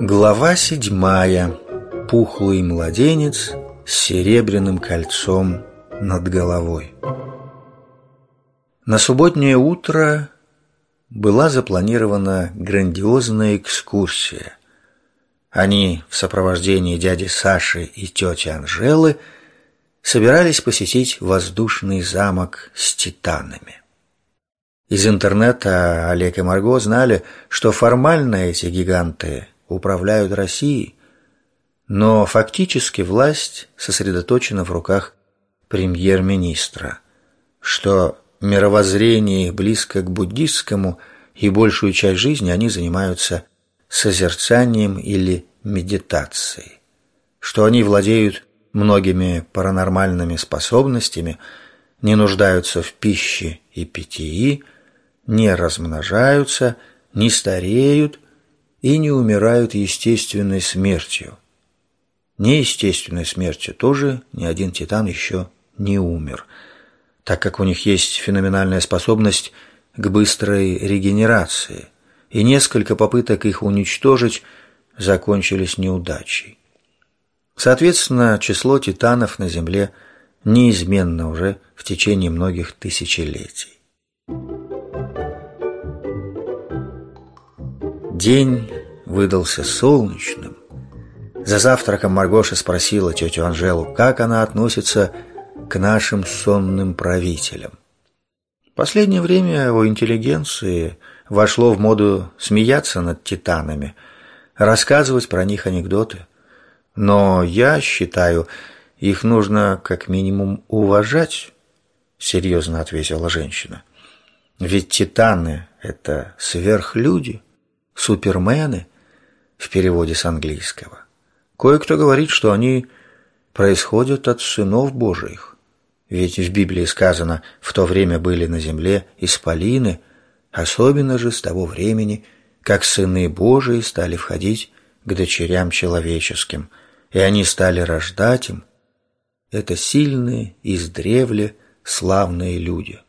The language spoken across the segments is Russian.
Глава седьмая. Пухлый младенец с серебряным кольцом над головой. На субботнее утро была запланирована грандиозная экскурсия. Они в сопровождении дяди Саши и тети Анжелы собирались посетить воздушный замок с титанами. Из интернета Олег и Марго знали, что формально эти гиганты управляют Россией, но фактически власть сосредоточена в руках премьер-министра, что мировоззрение их близко к буддистскому, и большую часть жизни они занимаются созерцанием или медитацией, что они владеют многими паранормальными способностями, не нуждаются в пище и питьи, не размножаются, не стареют и не умирают естественной смертью. Неестественной смертью тоже ни один титан еще не умер, так как у них есть феноменальная способность к быстрой регенерации, и несколько попыток их уничтожить закончились неудачей. Соответственно, число титанов на Земле неизменно уже в течение многих тысячелетий. День выдался солнечным. За завтраком Маргоша спросила тетю Анжелу, как она относится к нашим сонным правителям. В последнее время у интеллигенции вошло в моду смеяться над титанами, рассказывать про них анекдоты. Но я считаю, их нужно как минимум уважать, серьезно ответила женщина. Ведь титаны – это сверхлюди – супермены в переводе с английского. Кое-кто говорит, что они происходят от сынов Божиих. Ведь в Библии сказано, в то время были на земле исполины, особенно же с того времени, как сыны Божии стали входить к дочерям человеческим, и они стали рождать им. Это сильные, издревле, славные люди.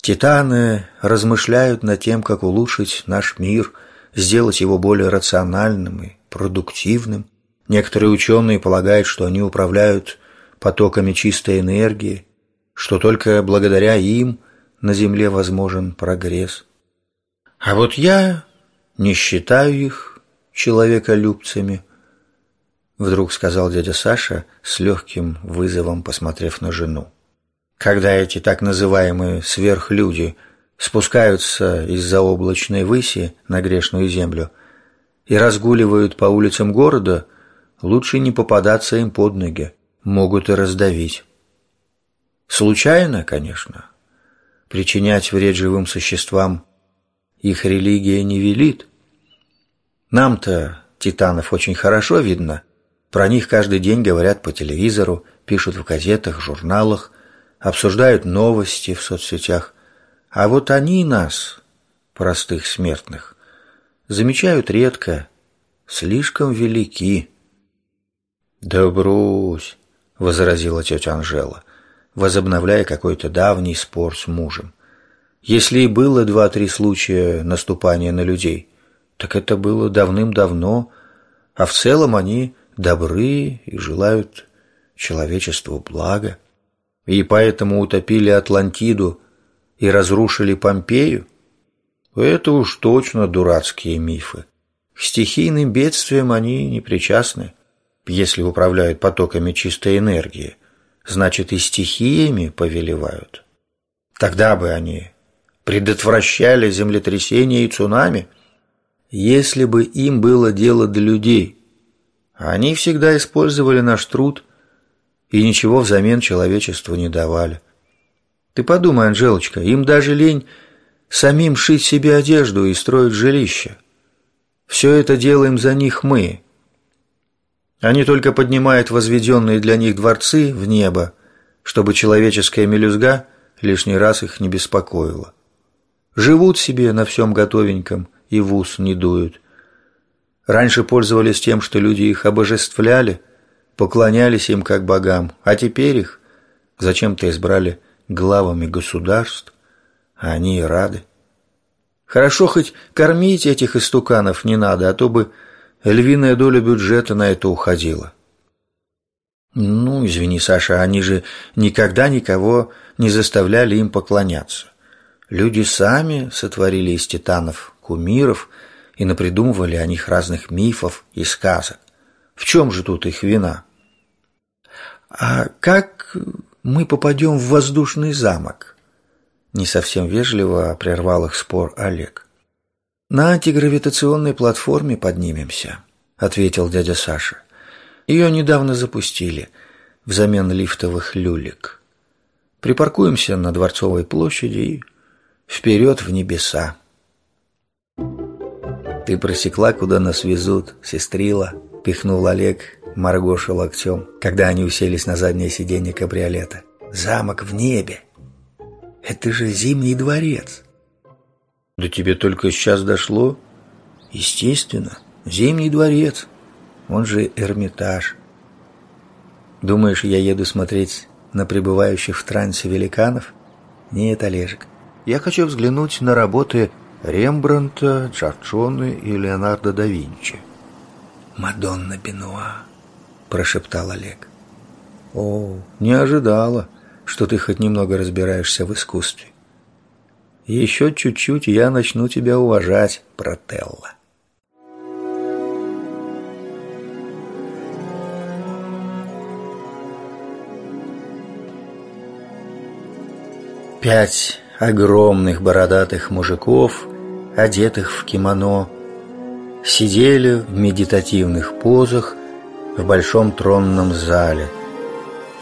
Титаны размышляют над тем, как улучшить наш мир – сделать его более рациональным и продуктивным. Некоторые ученые полагают, что они управляют потоками чистой энергии, что только благодаря им на Земле возможен прогресс. А вот я не считаю их человеколюбцами, вдруг сказал дядя Саша с легким вызовом, посмотрев на жену. Когда эти так называемые сверхлюди спускаются из-за облачной выси на грешную землю и разгуливают по улицам города, лучше не попадаться им под ноги, могут и раздавить. Случайно, конечно. Причинять вред живым существам их религия не велит. Нам-то титанов очень хорошо видно. Про них каждый день говорят по телевизору, пишут в газетах, журналах, обсуждают новости в соцсетях. А вот они нас, простых смертных, замечают редко, слишком велики. «Да брось!» — возразила тетя Анжела, возобновляя какой-то давний спор с мужем. «Если и было два-три случая наступания на людей, так это было давным-давно, а в целом они добры и желают человечеству блага. И поэтому утопили Атлантиду и разрушили Помпею? Это уж точно дурацкие мифы. К стихийным бедствиям они не причастны. Если управляют потоками чистой энергии, значит и стихиями повелевают. Тогда бы они предотвращали землетрясения и цунами, если бы им было дело до людей. Они всегда использовали наш труд и ничего взамен человечеству не давали. Ты подумай, Анжелочка, им даже лень самим шить себе одежду и строить жилище. Все это делаем за них мы. Они только поднимают возведенные для них дворцы в небо, чтобы человеческая мелюзга лишний раз их не беспокоила. Живут себе на всем готовеньком и в ус не дуют. Раньше пользовались тем, что люди их обожествляли, поклонялись им как богам, а теперь их зачем-то избрали главами государств, а они и рады. Хорошо хоть кормить этих истуканов не надо, а то бы Львиная доля бюджета на это уходила. Ну, извини, Саша, они же никогда никого не заставляли им поклоняться. Люди сами сотворили из титанов кумиров и напридумывали о них разных мифов и сказок. В чем же тут их вина? А как мы попадем в воздушный замок? Не совсем вежливо прервал их спор Олег. На антигравитационной платформе поднимемся, ответил дядя Саша. Ее недавно запустили взамен лифтовых люлек. Припаркуемся на Дворцовой площади и вперед в небеса. «Ты просекла, куда нас везут, сестрила?» – пихнул Олег Маргоша локтем, когда они уселись на заднее сиденье кабриолета. «Замок в небе! Это же Зимний дворец!» «Да тебе только сейчас дошло?» «Естественно, Зимний дворец, он же Эрмитаж». «Думаешь, я еду смотреть на пребывающих в трансе великанов?» «Нет, Олежек, я хочу взглянуть на работы Рембрандта, Джорджоне и Леонардо да Винчи. «Мадонна Бенуа», — прошептал Олег. «О, не ожидала, что ты хоть немного разбираешься в искусстве. Еще чуть-чуть, я начну тебя уважать, Брателла». Пять огромных бородатых мужиков одетых в кимоно, сидели в медитативных позах в большом тронном зале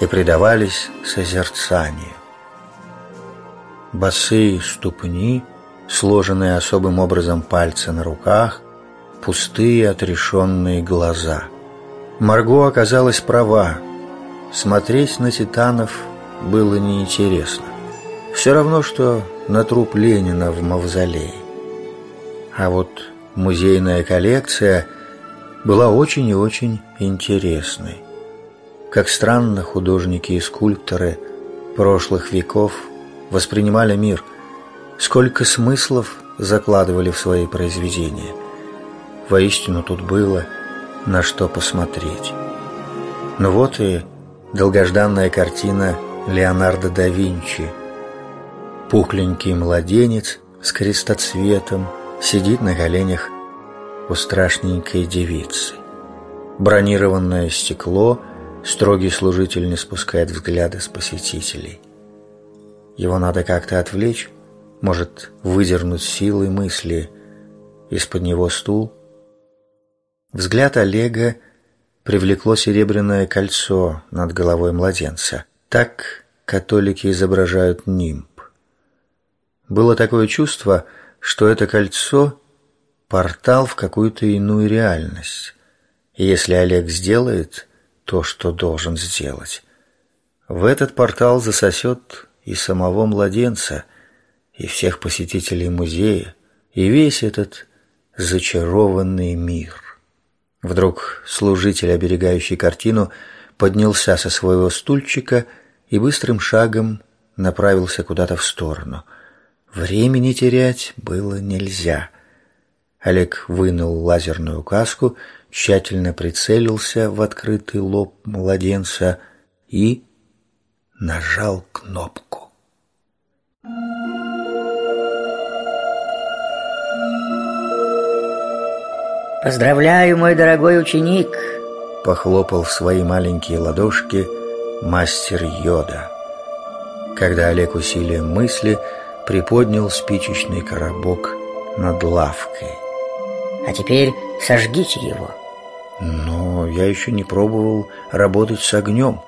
и предавались созерцанию. Босые ступни, сложенные особым образом пальцы на руках, пустые отрешенные глаза. Марго оказалась права. Смотреть на титанов было неинтересно. Все равно, что на труп Ленина в мавзолее. А вот музейная коллекция была очень и очень интересной. Как странно художники и скульпторы прошлых веков воспринимали мир, сколько смыслов закладывали в свои произведения. Воистину тут было на что посмотреть. Ну вот и долгожданная картина Леонардо да Винчи. Пухленький младенец с крестоцветом – сидит на коленях у страшненькой девицы. Бронированное стекло, строгий служитель не спускает взгляда с посетителей. Его надо как-то отвлечь, может выдернуть силой мысли из-под него стул. Взгляд Олега привлекло серебряное кольцо над головой младенца. Так католики изображают нимб. Было такое чувство, что это кольцо – портал в какую-то иную реальность. И если Олег сделает то, что должен сделать, в этот портал засосет и самого младенца, и всех посетителей музея, и весь этот зачарованный мир. Вдруг служитель, оберегающий картину, поднялся со своего стульчика и быстрым шагом направился куда-то в сторону – Времени терять было нельзя. Олег вынул лазерную каску, тщательно прицелился в открытый лоб младенца и нажал кнопку. «Поздравляю, мой дорогой ученик!» Похлопал в свои маленькие ладошки мастер Йода. Когда Олег усилием мысли приподнял спичечный коробок над лавкой. А теперь сожгите его. Но я еще не пробовал работать с огнем.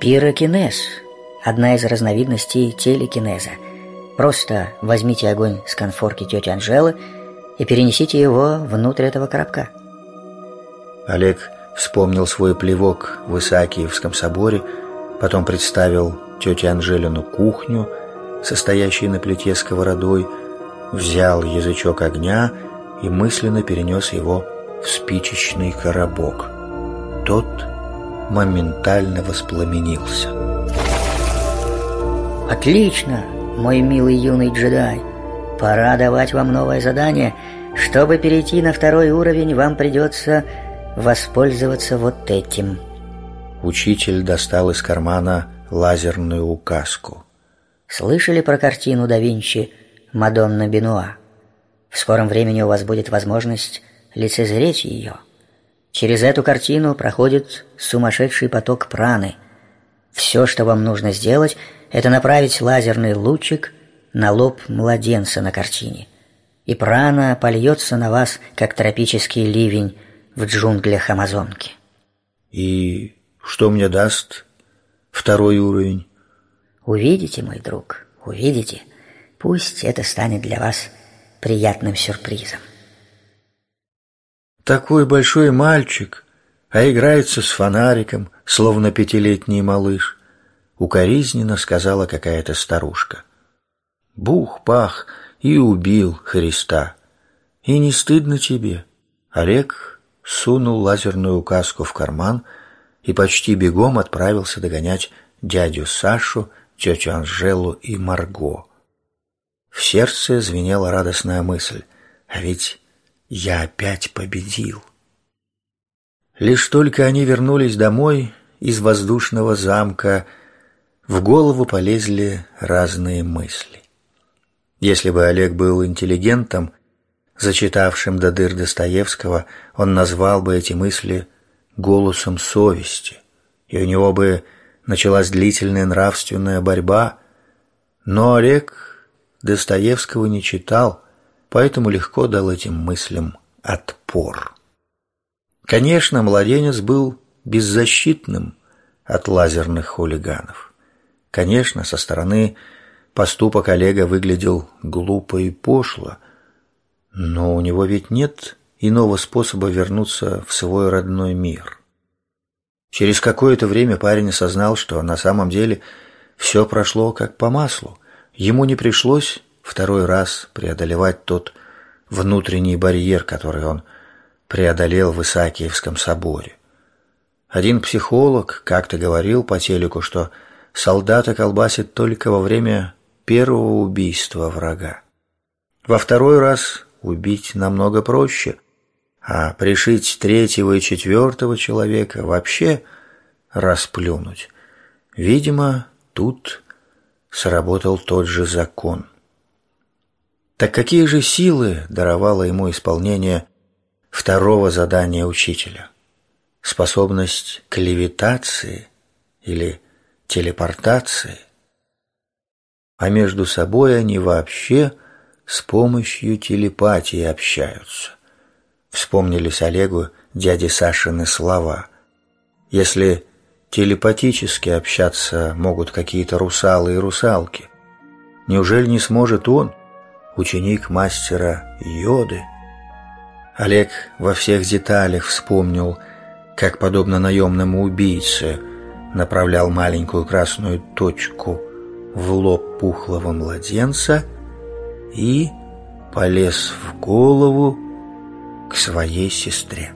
Пирокинез – одна из разновидностей телекинеза. Просто возьмите огонь с конфорки тети Анжелы и перенесите его внутрь этого коробка. Олег вспомнил свой плевок в Исаакиевском соборе, потом представил тете Анжелину кухню – состоящий на плите сковородой, взял язычок огня и мысленно перенес его в спичечный коробок. Тот моментально воспламенился. «Отлично, мой милый юный джедай! Пора давать вам новое задание Чтобы перейти на второй уровень, вам придется воспользоваться вот этим». Учитель достал из кармана лазерную указку. Слышали про картину да Винчи «Мадонна Бенуа»? В скором времени у вас будет возможность лицезреть ее. Через эту картину проходит сумасшедший поток праны. Все, что вам нужно сделать, это направить лазерный лучик на лоб младенца на картине. И прана польется на вас, как тропический ливень в джунглях Амазонки. И что мне даст второй уровень? Увидите, мой друг, увидите. Пусть это станет для вас приятным сюрпризом. Такой большой мальчик, а играется с фонариком, словно пятилетний малыш, укоризненно сказала какая-то старушка. Бух-пах и убил Христа. И не стыдно тебе? Олег сунул лазерную указку в карман и почти бегом отправился догонять дядю Сашу, тетю Анжелу и Марго. В сердце звенела радостная мысль, а ведь я опять победил. Лишь только они вернулись домой из воздушного замка, в голову полезли разные мысли. Если бы Олег был интеллигентом, зачитавшим до дыр Достоевского, он назвал бы эти мысли голосом совести, и у него бы началась длительная нравственная борьба. Но Олег Достоевского не читал, поэтому легко дал этим мыслям отпор. Конечно, младенец был беззащитным от лазерных хулиганов. Конечно, со стороны поступок Олега выглядел глупо и пошло, но у него ведь нет иного способа вернуться в свой родной мир. Через какое-то время парень осознал, что на самом деле все прошло как по маслу. Ему не пришлось второй раз преодолевать тот внутренний барьер, который он преодолел в Исаакиевском соборе. Один психолог как-то говорил по телеку, что солдата колбасит только во время первого убийства врага. Во второй раз убить намного проще – а пришить третьего и четвертого человека вообще расплюнуть. Видимо, тут сработал тот же закон. Так какие же силы даровало ему исполнение второго задания учителя? Способность к левитации или телепортации? А между собой они вообще с помощью телепатии общаются. Вспомнились Олегу дяди Сашины слова. Если телепатически общаться могут какие-то русалы и русалки, неужели не сможет он, ученик мастера Йоды? Олег во всех деталях вспомнил, как, подобно наемному убийце, направлял маленькую красную точку в лоб пухлого младенца и полез в голову к своей сестре.